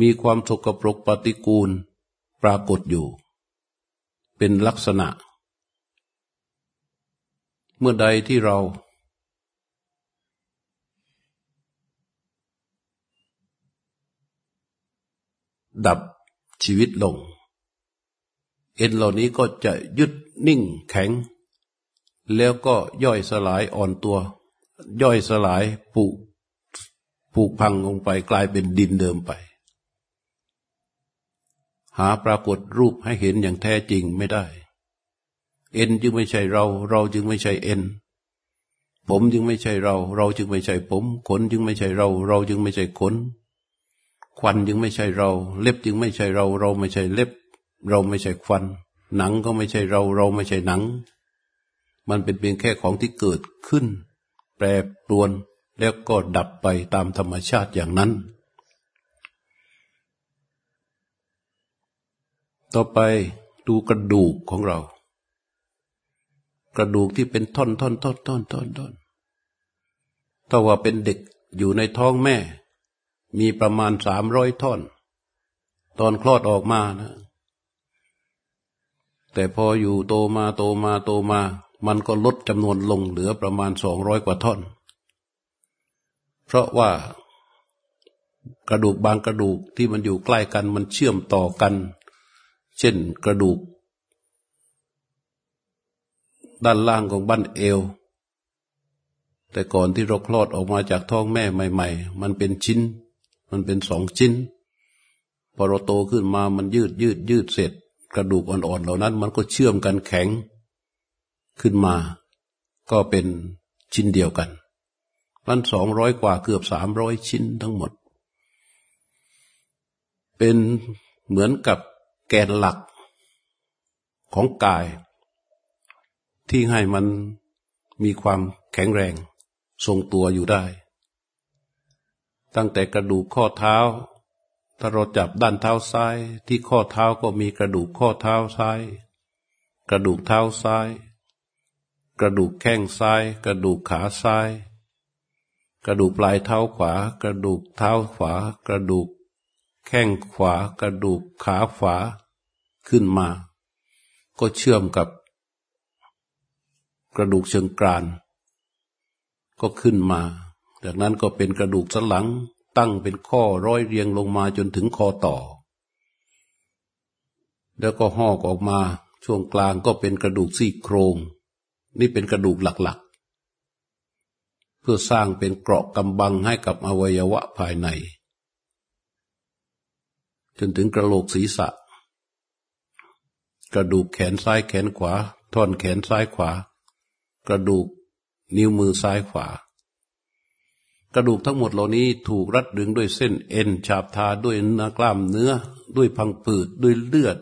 มีความสกปรกปฏิกูลปรากฏอยู่ เป็นลักษณะ เมื่อใดที่เรา ดับชีวิตลง เอ็นเหล่านี้ก็จะยึดนิ่งแข็ง แล้วก็ย่อยสลายอ่อนตัว ย่อยสลายผุผุพังลงไปกลายเป็นดินเดิมไป หาปรากฏรูปให้เห็นอย่างแท้จริงไม่ได้ เอ็นจึงไม่ใช่เรา เราจึงไม่ใช่เอ็น ผมจึงไม่ใช่เรา เราจึงไม่ใช่ผม ขนจึงไม่ใช่เรา เราจึงไม่ใช่ขน ควันจึงไม่ใช่เรา เล็บจึงไม่ใช่เรา เราไม่ใช่เล็บ เราไม่ใช่ควัน หนังก็ไม่ใช่เรา เราไม่ใช่หนัง มันเป็นเพียงแค่ของที่เกิดขึ้น แปรปรวนแล้วก็ดับไปตามธรรมชาติอย่างนั้น ต่อไปดูกระดูกของเรา กระดูกที่เป็นท่อนท่อนท่อนท่อนท่อนท่อนถ้าว่าเป็นเด็กอยู่ในท้องแม่ มีประมาณสามร้อยท่อน ตอนคลอดออกมานะแต่พออยู่โตมาโตมาโตมา มันก็ลดจำนวนลงเหลือประมาณสองร้อยกว่าท่อน เพราะว่ากระดูกบางกระดูกที่มันอยู่ใกล้กันมันเชื่อมต่อกัน เช่นกระดูก ด้านล่างของบั้นเอว แต่ก่อนที่เราคลอดออกมาจากท้องแม่ใหม่ ๆ มันเป็นชิ้น มันเป็นสองชิ้น พอเราโตขึ้นมามันยืดยืดยืดเสร็จ กระดูกอ่อนๆเหล่านั้น มันก็เชื่อมกันแข็ง ขึ้นมา ก็เป็นชิ้นเดียวกันมันสองร้อยกว่าเกือบสามร้อยชิ้นทั้งหมด เป็นเหมือนกับ แกนหลักของกาย ที่ให้มันมีความแข็งแรง ทรงตัวอยู่ได้ ตั้งแต่กระดูกข้อเท้า ถ้าเราจับด้านเท้าซ้าย ที่ข้อเท้าก็มีกระดูกข้อเท้าซ้าย กระดูกเท้าซ้าย กระดูกแข้งซ้าย กระดูกขาซ้าย กระดูกปลายเท้าขวา กระดูกเท้าขวา กระดูก แข้งขวากระดูกขาขวาขึ้นมา ก็เชื่อมกับกระดูกเชิงกราน ก็ขึ้นมา จากนั้นก็เป็นกระดูกสันหลังตั้งเป็นข้อร้อยเรียงลงมาจนถึงคอต่อ แล้วก็หอกออกมาช่วงกลางก็เป็นกระดูกซี่โครง นี่เป็นกระดูกหลักๆ เพื่อสร้างเป็นเกราะกำบังให้กับอวัยวะภายใน จนถึงกระโหลกศีรษะ กระดูกแขนซ้ายแขนขวา ท่อนแขนซ้ายขวา กระดูกนิ้วมือซ้ายขวา กระดูกทั้งหมดเหล่านี้ถูกรัดดึงด้วยเส้นเอ็นฉาบทาด้วยเนื้อกล้ามเนื้อ ด้วยพังผืดด้วยเลือด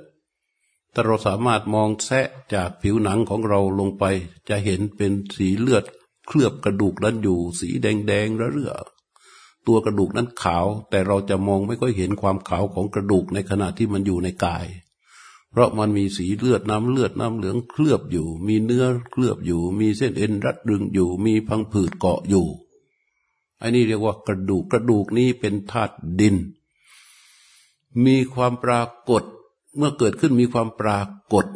ถ้าเราสามารถมองแทะจากผิวหนังของเราลงไป จะเห็นเป็นสีเลือดเคลือบกระดูกนั้นอยู่ สีแดงแดงระเรื่อ ตัวกระดูกนั้นขาว แต่เราจะมองไม่ค่อยเห็นความขาวของกระดูกในขณะที่มันอยู่ในกาย เพราะมันมีสีเลือดน้ำเลือดน้ำเหลืองเคลือบอยู่ มีเนื้อเคลือบอยู่ มีเส้นเอ็นรัดดึงอยู่ มีพังผืดเกาะอยู่อันนี้เรียกว่ากระดูกกระดูกนี้เป็นธาตุดิน มีความปรากฏเมื่อเกิดขึ้นมีความปรากฏ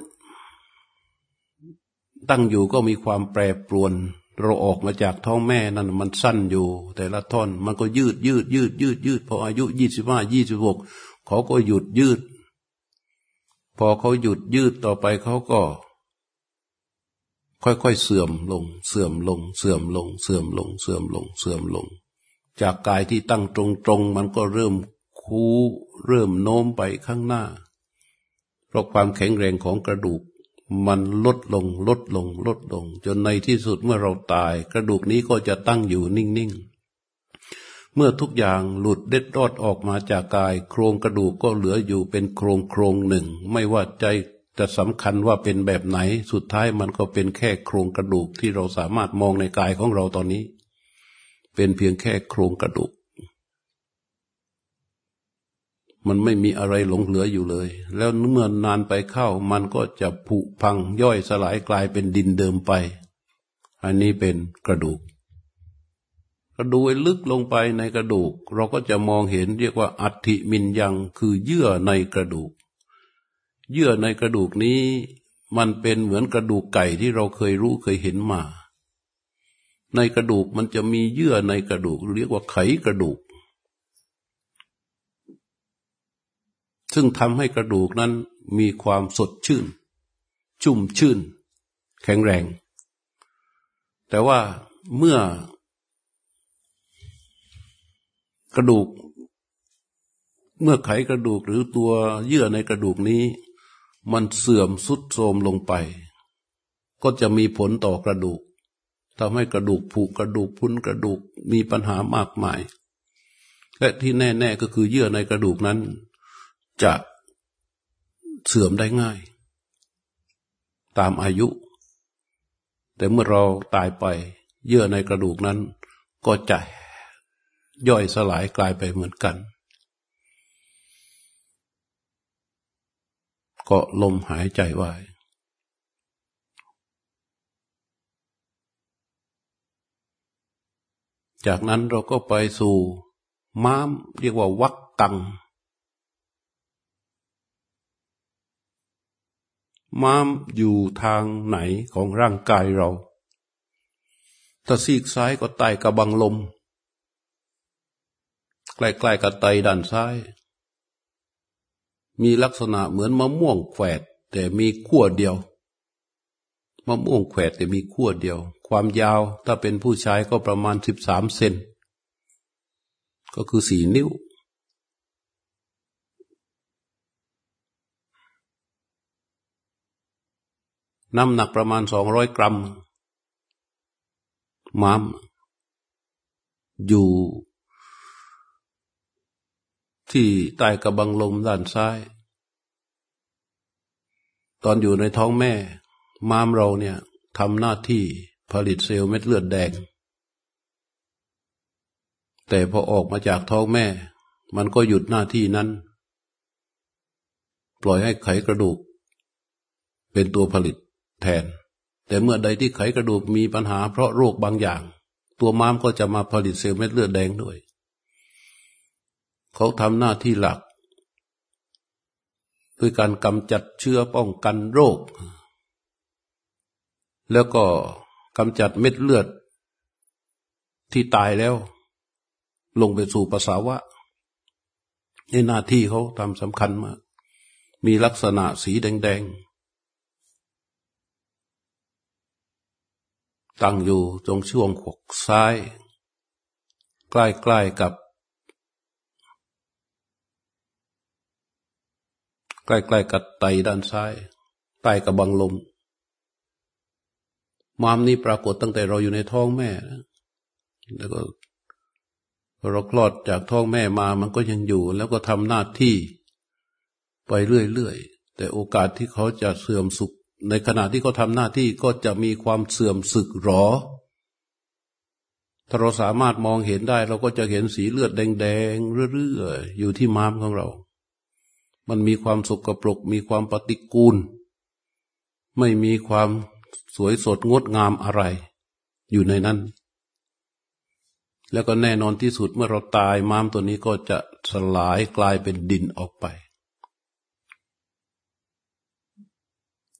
ตั้งอยู่ก็มีความแปรปรวน เราออกมาจากท้องแม่นั่นมันสั้นอยู่ แต่ละท่อนมันก็ยืดยืดยืดยืดยืดพออายุยี่สิบห้ายี่สิบหกเขาก็หยุดยืด พอเขาหยุดยืดต่อไปเขาก็ ค่อยๆเสื่อมลง เสื่อมลง เสื่อมลง เสื่อมลง เสื่อมลง เสื่อมลง จากกายที่ตั้งตรงๆมันก็เริ่มคูเริ่มโน้มไปข้างหน้า เพราะความแข็งแรงของกระดูก มันลดลงลดลงลดลง จนในที่สุดเมื่อเราตาย กระดูกนี้ก็จะตั้งอยู่นิ่งๆ เมื่อทุกอย่างหลุดเด็ดรอดออกมาจากกาย โครงกระดูกก็เหลืออยู่เป็นโครงโครงหนึ่ง ไม่ว่าใจจะสำคัญว่าเป็นแบบไหน สุดท้ายมันก็เป็นแค่โครงกระดูกที่เราสามารถมองในกายของเราตอนนี้ เป็นเพียงแค่โครงกระดูก มันไม่มีอะไรหลงเหลืออยู่เลย แล้วเมื่อนานไปเข้า มันก็จะผุพังย่อยสลายกลายเป็นดินเดิมไป อันนี้เป็นกระดูก กระดูกลึกลงไปในกระดูก เราก็จะมองเห็นเรียกว่าอัฐิมินยังคือเยื่อในกระดูก เยื่อในกระดูกนี้ มันเป็นเหมือนกระดูกไก่ที่เราเคยรู้เคยเห็นมา ในกระดูกมันจะมีเยื่อในกระดูก เรียกว่าไขกระดูก ซึ่งทำให้กระดูกนั้นมีความสดชื่น ชุ่มชื่น แข็งแรง แต่ว่าเมื่อกระดูก เมื่อไขกระดูกหรือตัวเยื่อในกระดูกนี้ มันเสื่อมสุดโทรมลงไป ก็จะมีผลต่อกระดูกทำให้กระดูกผุกระดูกพุ้นกระดูกมีปัญหามากมาย และที่แน่ ๆก็คือเยื่อในกระดูกนั้น จะเสื่อมได้ง่าย ตามอายุ แต่เมื่อเราตายไป เยื่อในกระดูกนั้น ก็จะย่อยสลายกลายไปเหมือนกัน ก็ลมหายใจไว้จากนั้นเราก็ไปสู่ม้ามเรียกว่าวักกัง ม้ามอยู่ทางไหนของร่างกายเรา ถ้าซีกซ้ายก็ใต้กระบังลม ใกล้ๆกับไตด้านซ้าย มีลักษณะเหมือนมะม่วงแขวด แต่มีขั้วเดียว มะม่วงแขวดแต่มีขั้วเดียว ความยาวถ้าเป็นผู้ชายก็ประมาณสิบสามเซน ก็คือสี่นิ้ว น้ำหนักประมาณสองร้อยกรัมม้ามอยู่ที่ใต้กระบังลมด้านซ้าย ตอนอยู่ในท้องแม่ ม้ามเราเนี่ยทำหน้าที่ผลิตเซลล์เม็ดเลือดแดง แต่พอออกมาจากท้องแม่ มันก็หยุดหน้าที่นั้น ปล่อยให้ไขกระดูก เป็นตัวผลิต แทน แต่เมื่อใดที่ไขกระดูกมีปัญหาเพราะโรคบางอย่าง ตัวม้ามก็จะมาผลิตเซลล์เม็ดเลือดแดงด้วย เขาทำหน้าที่หลักด้วยการกำจัดเชื้อป้องกันโรค แล้วก็กำจัดเม็ดเลือด ที่ตายแล้ว ลงไปสู่ปัสสาวะในหน้าที่เขาทำสำคัญมาก มีลักษณะสีแดงๆ ตั้งอยู่ตรงช่วงขวกซ้าย ใกล้ๆกับ ใกล้ๆกับไตด้านซ้าย ใต้กระบังลม มามนี้ปรากฏตั้งแต่เราอยู่ในท้องแม่ แล้วก็เราคลอดจากท้องแม่มามันก็ยังอยู่ แล้วก็ทำหน้าที่ไปเรื่อยๆ แต่โอกาสที่เขาจะเสื่อมสุข ในขณะที่เขาทำหน้าที่ก็จะมีความเสื่อมสึกหรอ ถ้าเราสามารถมองเห็นได้ เราก็จะเห็นสีเลือดแดงๆเรื่อยๆอยู่ที่ม้ามของเรา มันมีความสกปรก มีความปฏิกูล ไม่มีความสวยสดงดงามอะไร อยู่ในนั้น แล้วก็แน่นอนที่สุดเมื่อเราตายม้ามตัวนี้ก็จะสลายกลายเป็นดินออกไป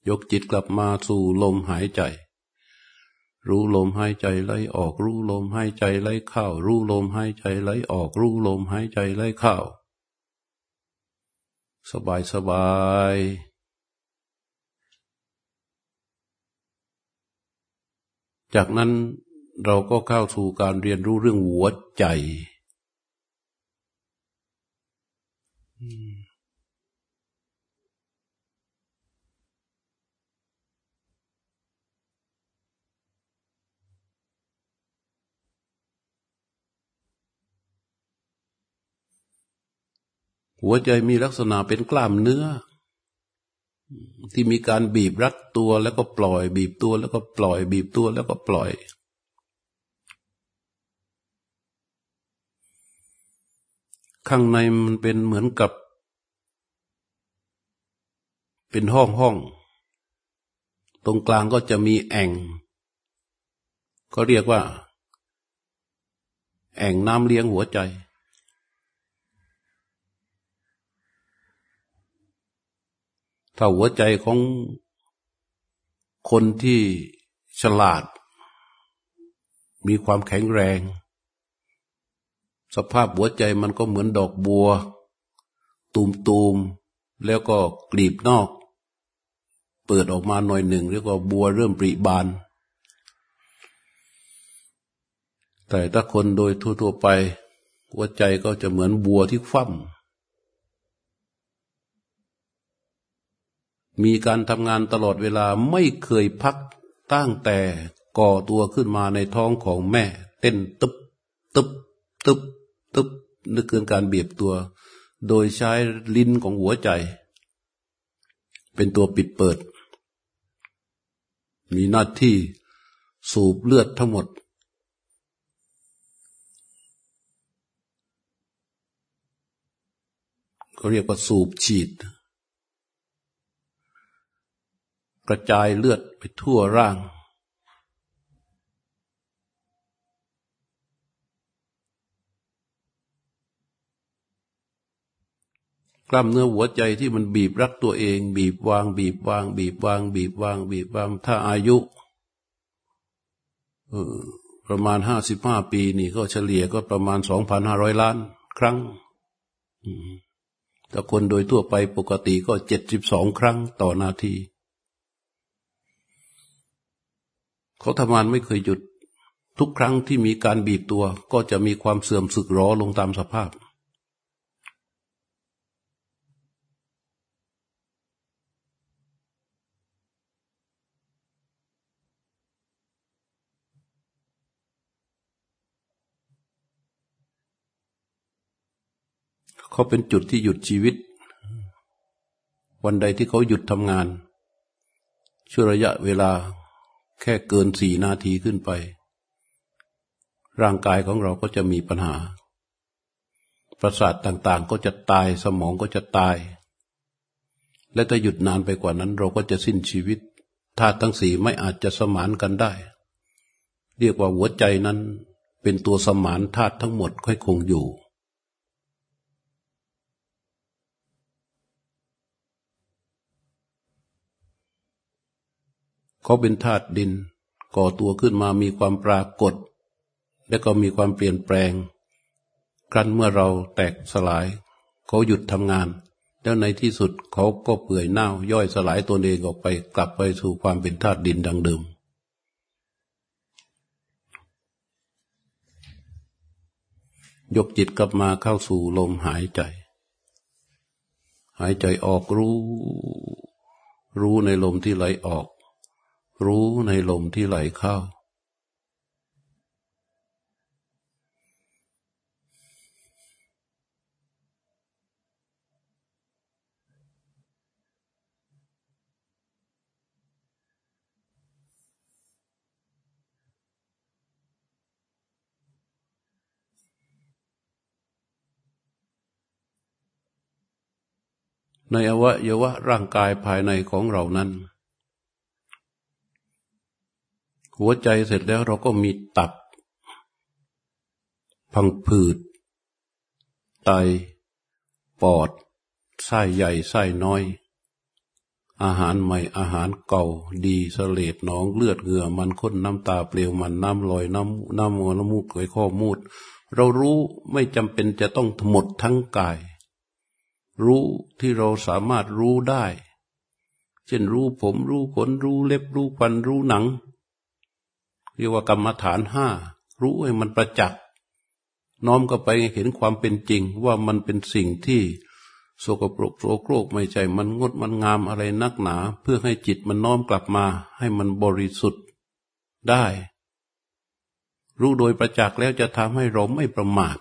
ยกจิตกลับมาสู่ลมหายใจ รู้ลมหายใจไหลออก รู้ลมหายใจไหลเข้า รู้ลมหายใจไหลออก รู้ลมหายใจไหลเข้า สบายสบายจากนั้นเราก็เข้าสู่การเรียนรู้เรื่องหัวใจ หัวใจมีลักษณะเป็นกล้ามเนื้อ ที่มีการบีบรัดตัวแล้วก็ปล่อย บีบตัวแล้วก็ปล่อย บีบตัวแล้วก็ปล่อยข้างในมันเป็นเหมือนกับ เป็นห้องห้อง ตรงกลางก็จะมีแอ่งก็เรียกว่า แอ่งน้ำเลี้ยงหัวใจ ถ้าหัวใจของคนที่ฉลาด มีความแข็งแรง สภาพหัวใจมันก็เหมือนดอกบัว ตูมๆแล้วก็กลีบนอก เปิดออกมาหน่อยหนึ่งเรียกว่าบัวเริ่มปริบาน แต่ถ้าคนโดยทั่วๆไป หัวใจก็จะเหมือนบัวที่ฟั่ม มีการทำงานตลอดเวลาไม่เคยพักตั้งแต่ก่อตัวขึ้นมาในท้องของแม่ เต้นตึบตึบตึบตึบนึกเกินการเบียบตัว โดยใช้ลิ้นของหัวใจ เป็นตัวปิดเปิด มีหน้าที่สูบเลือดทั้งหมด เขาเรียกว่าสูบฉีด กระจายเลือดไปทั่วร่าง กล้ามเนื้อหัวใจที่มันบีบรักตัวเอง บีบวาง บีบวาง บีบวาง บีบวาง บีบวาง ถ้าอายุประมาณห้าสิบห้าปีนี่ก็เฉลี่ยก็ประมาณสองพันห้าร้อยล้าน ครั้งแต่คนโดยทั่วไปปกติก็เจ็ดสิบสองครั้งต่อนาที เขาทำงานไม่เคยหยุด ทุกครั้งที่มีการบีบตัว ก็จะมีความเสื่อมสึกรอลงตามสภาพ เขาเป็นจุดที่หยุดชีวิต วันใดที่เขาหยุดทำงานช่วระยะเวลา แค่เกินสี่นาทีขึ้นไป ร่างกายของเราก็จะมีปัญหา ประสาทต่างๆก็จะตายสมองก็จะตาย และถ้าหยุดนานไปกว่านั้น เราก็จะสิ้นชีวิตธาตุทั้งสี่ไม่อาจจะสมานกันได้ เรียกว่าหัวใจนั้นเป็นตัวสมานธาตุทั้งหมดค่อยคงอยู่ เขาเป็นธาตุดิน ก่อตัวขึ้นมามีความปรากฏ และก็มีความเปลี่ยนแปลง ครั้นเมื่อเราแตกสลาย เขาหยุดทำงาน แล้วในที่สุดเขาก็เปื่อยเน่าย่อยสลายตัวเองออกไป กลับไปสู่ความเป็นธาตุดินดังเดิมยกจิตกลับมาเข้าสู่ลมหายใจ หายใจออกรู้ รู้ในลมที่ไหลออก รู้ในลมที่ไหลเข้า ในอวัยวะร่างกายภายในของเรานั้น หัวใจเสร็จแล้วเราก็มีตับ พังผืด ไต ปอด ไส้ใหญ่ไส้น้อย อาหารใหม่อาหารเก่า ดีสเลดน้องเลือดเหงื่อมันข้นน้ำตาเปลวมันน้ำลอยน้ำน้ำมัวน้ำมูกไหลข้อมูด เรารู้ไม่จำเป็นจะต้องหมดทั้งกาย รู้ที่เราสามารถรู้ได้ เช่นรู้ผมรู้ขนรู้เล็บรู้ฟันรู้หนัง เรียกว่ากรรมฐานห้ารู้ให้มันประจักษ์น้อมก็ไปเห็นความเป็นจริงว่ามันเป็นสิ่งที่โสกปรกโสโครกไม่ใช่มันงดมันงามอะไรนักหนา เพื่อให้จิตมันน้อมกลับมา ให้มันบริสุทธิ์ได้ รู้โดยประจักษ์แล้วจะทำให้เราไม่ประมาท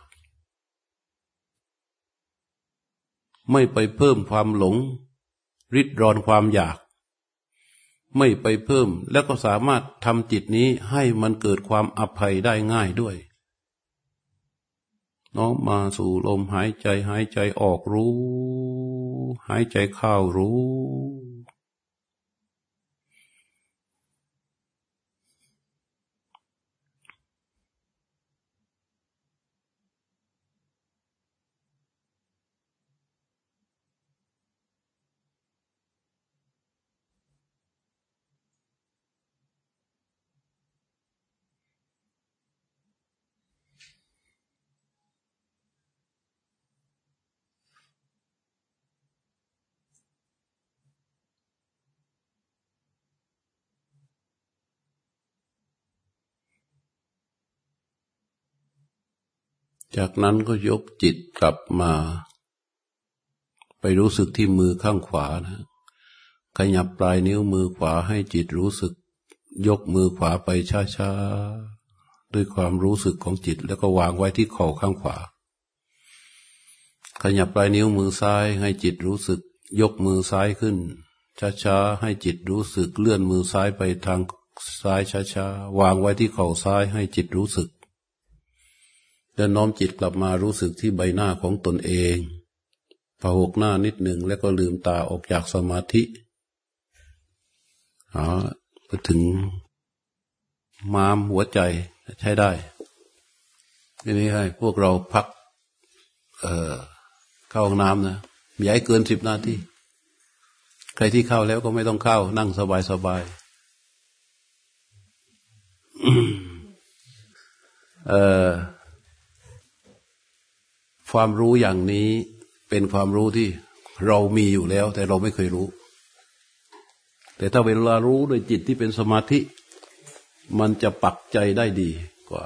ไม่ไปเพิ่มความหลง ริดรอนความอยาก ไม่ไปเพิ่ม แล้วก็สามารถทำจิตนี้ให้มันเกิดความอภัยได้ง่ายด้วย น้อมมาสู่ลมหายใจหายใจออกรู้ หายใจเข้ารู้ จากนั้นก็ยกจิตกลับมา ไปรู้สึกที่มือข้างขวานะ ขยับปลายนิ้วมือขวาให้จิตรู้สึก ยกมือขวาไปช้าๆ ด้วยความรู้สึกของจิต แล้วก็วางไว้ที่เข่าข้างขวา ขยับปลายนิ้วมือซ้ายให้จิตรู้สึก ยกมือซ้ายขึ้น ช้าๆ ให้จิตรู้สึกเลื่อนมือซ้ายไปทางซ้ายช้าๆ วางไว้ที่เข่าซ้ายให้จิตรู้สึก แล้วน้อมจิตกลับมารู้สึกที่ใบหน้าของตนเองผหกหน้านิดหนึ่งแล้วก็ลืมตาออกจากสมาธิอ๋อไปถึงมามหัวใจใช้ได้ทีนี้ให้พวกเราพัก เออเข้าห้องน้ำนะอย่าให้เกินสิบนาทีใครที่เข้าแล้วก็ไม่ต้องเข้า นั่งสบายสบายเออ ความรู้อย่างนี้เป็นความรู้ที่เรามีอยู่แล้ว แต่เราไม่เคยรู้ แต่ถ้าเวลารู้โดยจิตที่เป็นสมาธิ มันจะปักใจได้ดีกว่า